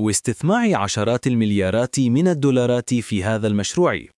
واستثمار عشرات المليارات من الدولارات في هذا المشروع.